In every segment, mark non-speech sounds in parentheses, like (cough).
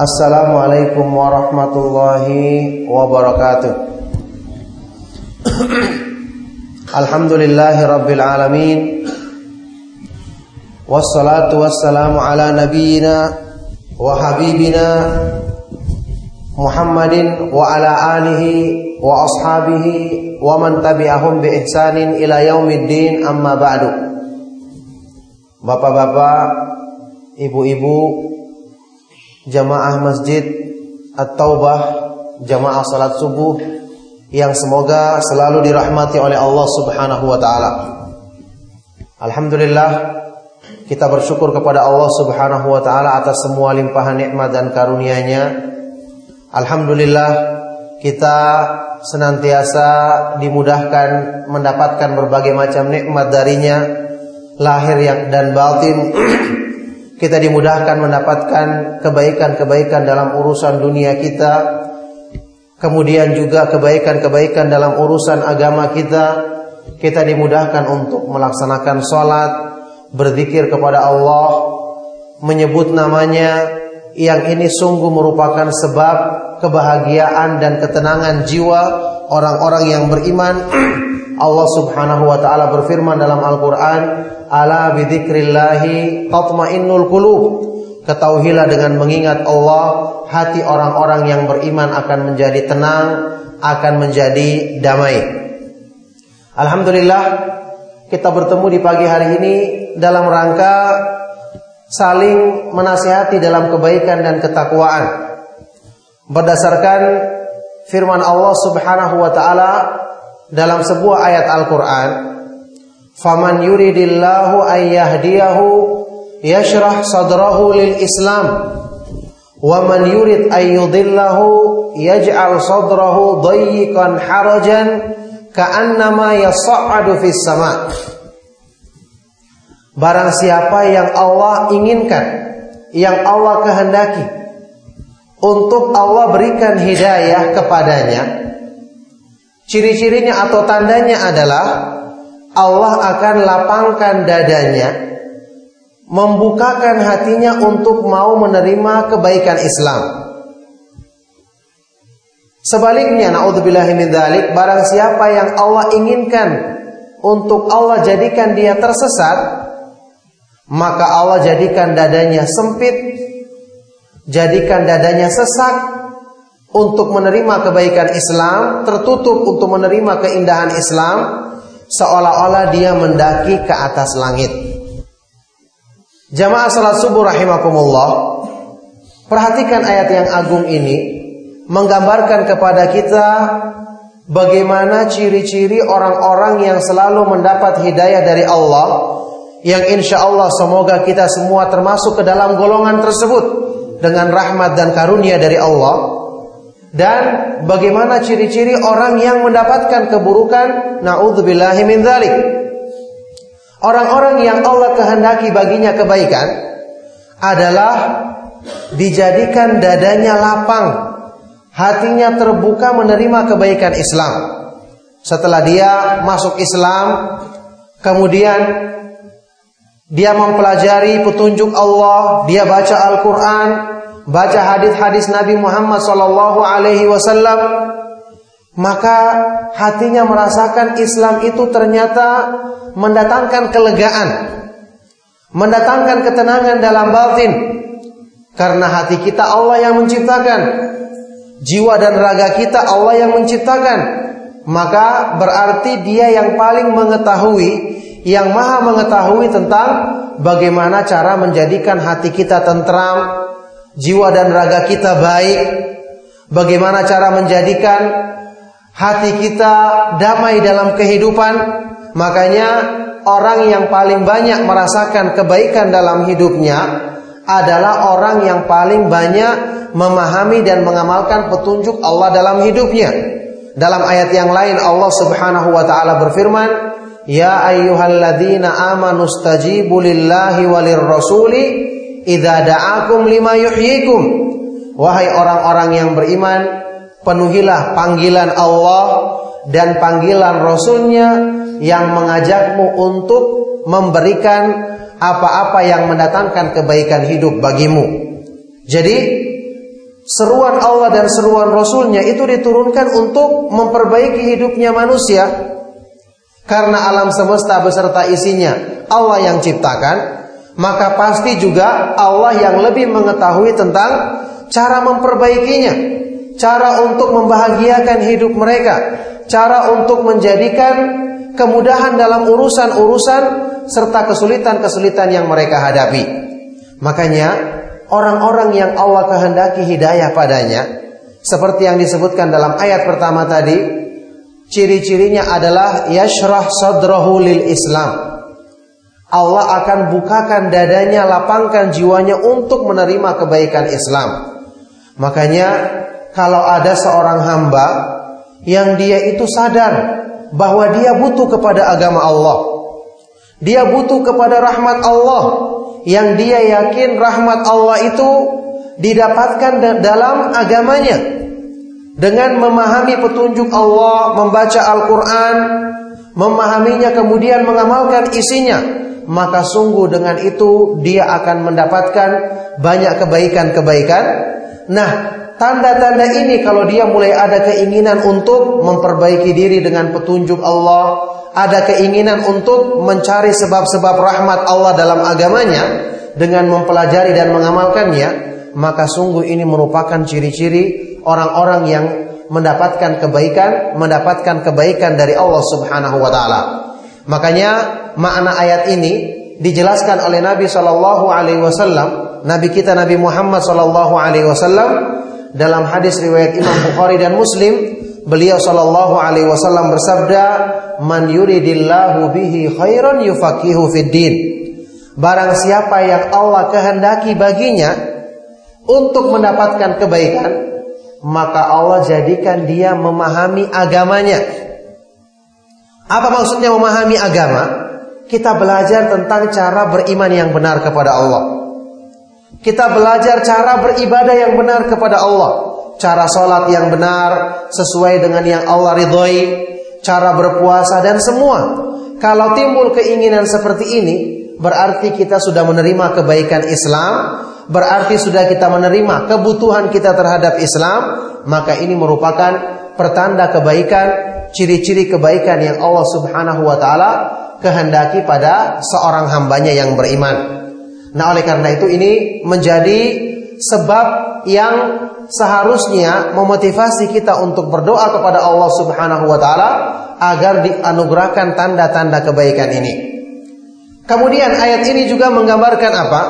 Assalamualaikum warahmatullahi wabarakatuh. Alhamdulillahi rabbil alamin. Wassalatu wassalamu ala nabiyina wa habibina Muhammadin wa ala alihi wa ashabihi wa man tabi'ahum bi ihsanin ila yaumiddin amma ba'du. Bapak-bapak, ibu-ibu, jamaah masjid At-Taubah, jamaah salat subuh yang semoga selalu dirahmati oleh Allah Subhanahu wa taala. Alhamdulillah kita bersyukur kepada Allah Subhanahu wa taala atas semua limpahan nikmat dan karunia-Nya. Alhamdulillah kita senantiasa dimudahkan mendapatkan berbagai macam nikmat darinya lahir yang dan batin (clears throat) kita dimudahkan mendapatkan kebaikan-kebaikan dalam urusan dunia kita, kemudian juga kebaikan-kebaikan dalam urusan agama kita. Kita dimudahkan untuk melaksanakan sholat, berzikir kepada Allah, menyebut namanya, yang ini sungguh merupakan sebab kebahagiaan dan ketenangan jiwa orang-orang yang beriman. (clears throat) Allah Subhanahu wa taala berfirman dalam Al-Qur'an, "Ala bidzikrillahi tatmainnul qulub." Ketahuilah dengan mengingat Allah, hati orang-orang yang beriman akan menjadi tenang, akan menjadi damai. Alhamdulillah, kita bertemu di pagi hari ini dalam rangka saling menasihati dalam kebaikan dan ketakwaan. Berdasarkan firman Allah Subhanahu wa taala dalam sebuah ayat Al-Quran Faman yuridillahu ayyahdiyahu yashrah sadrahu lil Islam. Wa man yurid ayyudillahu yaj'al sadrahu dayyikan harajan ka'annama yas'adu fis sama. Barang siapa yang Allah inginkan yang Allah kehendaki untuk Allah berikan hidayah kepadanya Ciri-cirinya atau tandanya adalah Allah akan lapangkan dadanya, membukakan hatinya untuk mau menerima kebaikan Islam. Sebaliknya, naudzubillahi min dzalik, barang siapa yang Allah inginkan untuk Allah jadikan dia tersesat, maka Allah jadikan dadanya sempit, jadikan dadanya sesak, untuk menerima kebaikan Islam, tertutup untuk menerima keindahan Islam, seolah-olah dia mendaki ke atas langit. Jamaah salat subuh rahimakumullah, perhatikan ayat yang agung ini menggambarkan kepada kita bagaimana ciri-ciri orang-orang yang selalu mendapat hidayah dari Allah yang insya Allah semoga kita semua termasuk ke dalam golongan tersebut dengan rahmat dan karunia dari Allah dan bagaimana ciri-ciri orang yang mendapatkan keburukan? Naudzubillahi min dzalik orang-orang yang Allah kehendaki baginya kebaikan adalah dijadikan dadanya lapang hatinya terbuka menerima kebaikan Islam. Setelah dia masuk Islam kemudian dia mempelajari petunjuk Allah dia baca Al-Qur'an baca hadis-hadis Nabi Muhammad sallallahu alaihi wasallam maka hatinya merasakan Islam itu ternyata mendatangkan kelegaan, mendatangkan ketenangan dalam batin. Karena hati kita Allah yang menciptakan, jiwa dan raga kita Allah yang menciptakan. Maka berarti Dia yang paling mengetahui, yang Maha mengetahui tentang bagaimana cara menjadikan hati kita tentram, jiwa dan raga kita baik, bagaimana cara menjadikan hati kita damai dalam kehidupan. Makanya orang yang paling banyak merasakan kebaikan dalam hidupnya adalah orang yang paling banyak memahami dan mengamalkan petunjuk Allah dalam hidupnya. Dalam ayat yang lain Allah Subhanahu wa taala berfirman, "Ya ayyuhalladzina amanu stajibu lillahi walir rasuli idza da'akum lima yuhyikum wahai orang-orang yang beriman penuhilah panggilan Allah dan panggilan Rasulnya yang mengajakmu untuk memberikan apa-apa yang mendatangkan kebaikan hidup bagimu. Jadi seruan Allah dan seruan Rasulnya itu diturunkan untuk memperbaiki hidupnya manusia karena alam semesta beserta isinya Allah yang ciptakan maka pasti juga Allah yang lebih mengetahui tentang cara memperbaikinya cara untuk membahagiakan hidup mereka cara untuk menjadikan kemudahan dalam urusan-urusan serta kesulitan-kesulitan yang mereka hadapi. Makanya orang-orang yang Allah kehendaki hidayah padanya seperti yang disebutkan dalam ayat pertama tadi ciri-cirinya adalah yashrah sadrahu lil Islam Allah akan bukakan dadanya lapangkan jiwanya untuk menerima kebaikan Islam. Makanya kalau ada seorang hamba yang dia itu sadar bahwa dia butuh kepada agama Allah dia butuh kepada rahmat Allah yang dia yakin rahmat Allah itu didapatkan dalam agamanya. Dengan memahami petunjuk Allah, membaca Al-Qur'an, memahaminya kemudian mengamalkan isinya, maka sungguh dengan itu dia akan mendapatkan banyak kebaikan-kebaikan. Nah, tanda-tanda ini kalau dia mulai ada keinginan untuk memperbaiki diri dengan petunjuk Allah, ada keinginan untuk mencari sebab-sebab rahmat Allah dalam agamanya dengan mempelajari dan mengamalkannya, maka sungguh ini merupakan ciri-ciri orang-orang yang mendapatkan kebaikan, mendapatkan kebaikan dari Allah Subhanahu wa taala. Makanya makna ayat ini dijelaskan oleh Nabi Shallallahu alaihi wasallam, Nabi kita Nabi Muhammad Shallallahu alaihi wasallam dalam hadis riwayat Imam Bukhari dan Muslim Beliau sallallahu alaihi wasallam bersabda, "Man yuridillahu bihi khairan yufaqihu fid din." Barang siapa yang Allah kehendaki baginya untuk mendapatkan kebaikan, maka Allah jadikan dia memahami agamanya. Apa maksudnya memahami agama? Kita belajar tentang cara beriman yang benar kepada Allah. Kita belajar cara beribadah yang benar kepada Allah cara sholat yang benar sesuai dengan yang Allah ridhoi, cara berpuasa dan semua. Kalau timbul keinginan seperti ini, berarti kita sudah menerima kebaikan Islam, berarti sudah kita menerima kebutuhan kita terhadap Islam, maka ini merupakan pertanda kebaikan, ciri-ciri kebaikan yang Allah Subhanahu wa taala kehendaki pada seorang hambanya yang beriman. Nah, oleh karena itu ini menjadi sebab yang seharusnya memotivasi kita untuk berdoa kepada Allah Subhanahu wa taala agar dianugerahkan tanda-tanda kebaikan ini. Kemudian ayat ini juga menggambarkan apa?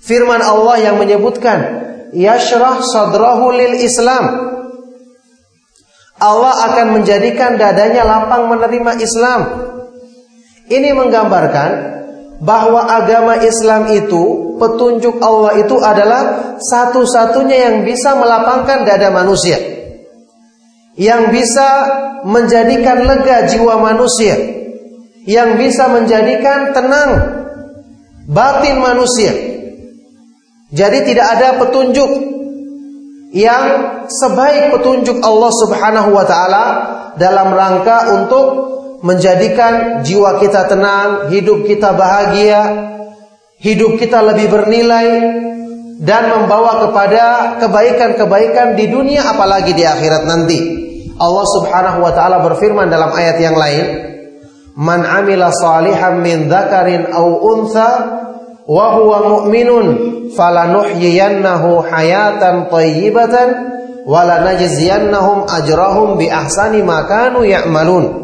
Firman Allah yang menyebutkan yashrah sadrahu lil Islam. Allah akan menjadikan dadanya lapang menerima Islam. Ini menggambarkan bahwa agama Islam itu, petunjuk Allah itu adalah satu-satunya yang bisa melapangkan dada manusia. Yang bisa menjadikan lega jiwa manusia. Yang bisa menjadikan tenang batin manusia. Jadi tidak ada petunjuk yang sebaik petunjuk Allah Subhanahu wa taala dalam rangka untuk menjadikan jiwa kita tenang, hidup kita bahagia, hidup kita lebih bernilai dan membawa kepada kebaikan-kebaikan di dunia apalagi di akhirat nanti. Allah Subhanahu wa taala berfirman dalam ayat yang lain, "Man 'amila salihan min dzakarin aw untha wa huwa mu'minun falanuhyiyannahu hayatan thayyibatan wa lanajziyannahum ajrahum bi ahsani ma kanu ya'malun."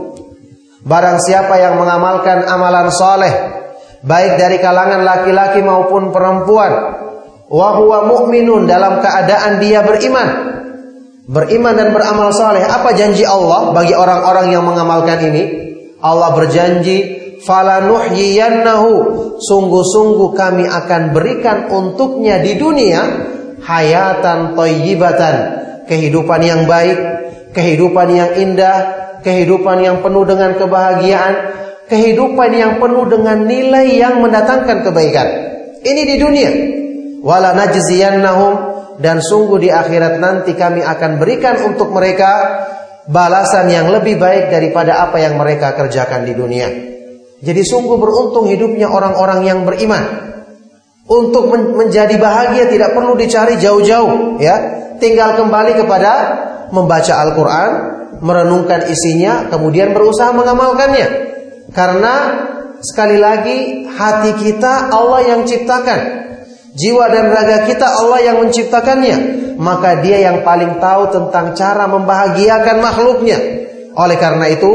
Barang siapa yang mengamalkan amalan soleh Baik dari kalangan laki-laki maupun perempuan Wahuwa mu'minun dalam keadaan dia beriman Beriman dan beramal soleh Apa janji Allah bagi orang-orang yang mengamalkan ini? Allah berjanji Falanuhyiyannahu Sungguh-sungguh kami akan berikan untuknya di dunia Hayatan toyibatan Kehidupan yang baik Kehidupan yang indah kehidupan yang penuh dengan kebahagiaan, kehidupan yang penuh dengan nilai yang mendatangkan kebaikan. Ini di dunia. Wala najziyannahum dan sungguh di akhirat nanti kami akan berikan untuk mereka balasan yang lebih baik daripada apa yang mereka kerjakan di dunia. Jadi sungguh beruntung hidupnya orang-orang yang beriman. Untuk menjadi bahagia tidak perlu dicari jauh-jauh, ya. Tinggal kembali kepada membaca Al-Qur'an, merenungkan isinya, kemudian berusaha mengamalkannya. Karena sekali lagi hati kita Allah yang ciptakan. Jiwa dan raga kita Allah yang menciptakannya. Maka dia yang paling tahu tentang cara membahagiakan makhluknya. Oleh karena itu,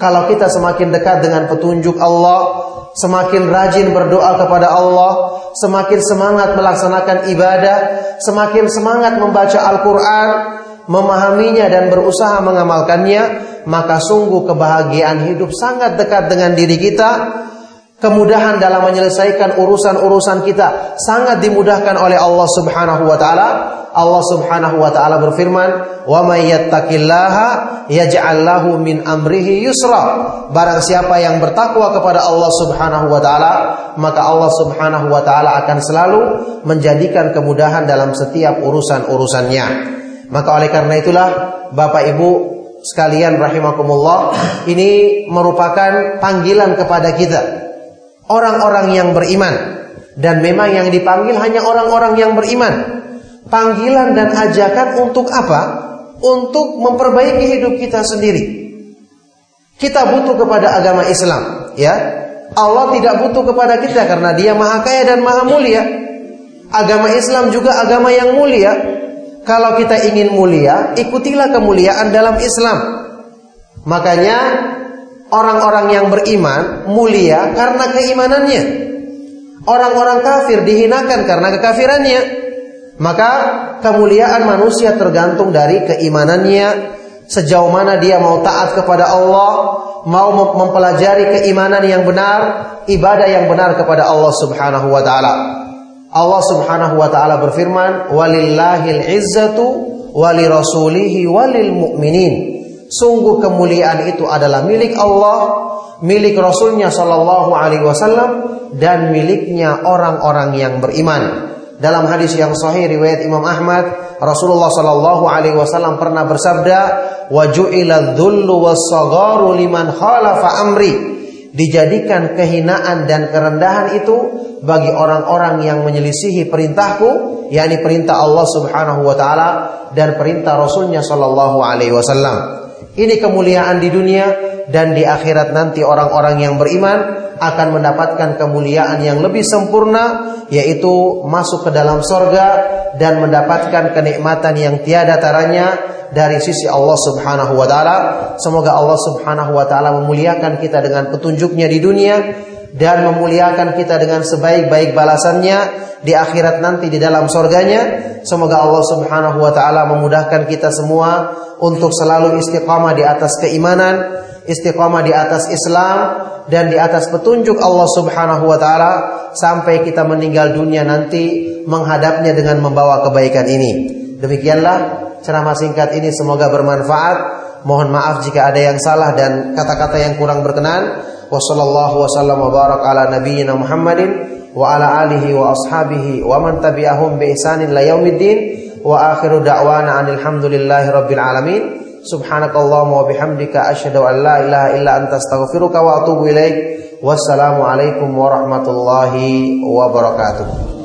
kalau kita semakin dekat dengan petunjuk Allah, semakin rajin berdoa kepada Allah, semakin semangat melaksanakan ibadah, semakin semangat membaca Al-Quran, memahaminya dan berusaha mengamalkannya, maka sungguh kebahagiaan hidup sangat dekat dengan diri kita kemudahan dalam menyelesaikan urusan-urusan kita sangat dimudahkan oleh Allah Subhanahu wa taala. Allah Subhanahu wa taala berfirman, "Wa may yattaqillaha yaj'al lahu min amrihi yusra." Barang siapa yang bertakwa kepada Allah Subhanahu wa taala, maka Allah Subhanahu wa taala akan selalu menjadikan kemudahan dalam setiap urusan-urusannya. Maka oleh karena itulah Bapak Ibu sekalian rahimakumullah, ini merupakan panggilan kepada kita orang-orang yang beriman dan memang yang dipanggil hanya orang-orang yang beriman. Panggilan dan ajakan untuk apa? Untuk memperbaiki hidup kita sendiri. Kita butuh kepada agama Islam, ya. Allah tidak butuh kepada kita karena Dia Maha Kaya dan Maha Mulia. Agama Islam juga agama yang mulia. Kalau kita ingin mulia, ikutilah kemuliaan dalam Islam. Makanya orang-orang yang beriman mulia karena keimanannya. Orang-orang kafir dihinakan karena kekafirannya. Maka kemuliaan manusia tergantung dari keimanannya, sejauh mana dia mau taat kepada Allah, mau mempelajari keimanan yang benar, ibadah yang benar kepada Allah Subhanahu wa taala. Allah Subhanahu wa taala berfirman, "Walillahil izzatu walirasulihi walil mu'minin." Sungguh kemuliaan itu adalah milik Allah, milik Rasulnya Shallallahu Alaihi Wasallam dan miliknya orang-orang yang beriman. Dalam hadis yang sahih riwayat Imam Ahmad, Rasulullah Shallallahu Alaihi Wasallam pernah bersabda, "Waju'ila dhullu was-sagharu liman khalafa amri." Dijadikan kehinaan dan kerendahan itu bagi orang-orang yang menyelisihi perintahku, yakni perintah Allah Subhanahu wa taala dan perintah Rasulnya Shallallahu alaihi wasallam. Ini kemuliaan di dunia dan di akhirat nanti orang-orang yang beriman akan mendapatkan kemuliaan yang lebih sempurna yaitu masuk ke dalam sorga dan mendapatkan kenikmatan yang tiada taranya dari sisi Allah Subhanahu wa taala. Semoga Allah Subhanahu wa taala memuliakan kita dengan petunjuknya di dunia dan memuliakan kita dengan sebaik-baik balasannya di akhirat nanti di dalam sorganya. Semoga Allah Subhanahu wa taala memudahkan kita semua untuk selalu istiqamah di atas keimanan, istiqamah di atas Islam dan di atas petunjuk Allah Subhanahu wa taala sampai kita meninggal dunia nanti menghadapnya dengan membawa kebaikan ini. Demikianlah ceramah singkat ini semoga bermanfaat. Mohon maaf jika ada yang salah dan kata-kata yang kurang berkenan. Wassallallahu wasallam wa barak ala nabiyyina Muhammadin wa ala alihi wa ashabihi wa man tabi'ahum bi ihsanin la yaumiddin wa akhiru da'wana anil hamdulillahi rabbil alamin subhanakallahumma wa bihamdika asyhadu an la ilaha illa anta astaghfiruka wa atubu ilaik wassalamu alaikum warahmatullahi wabarakatuh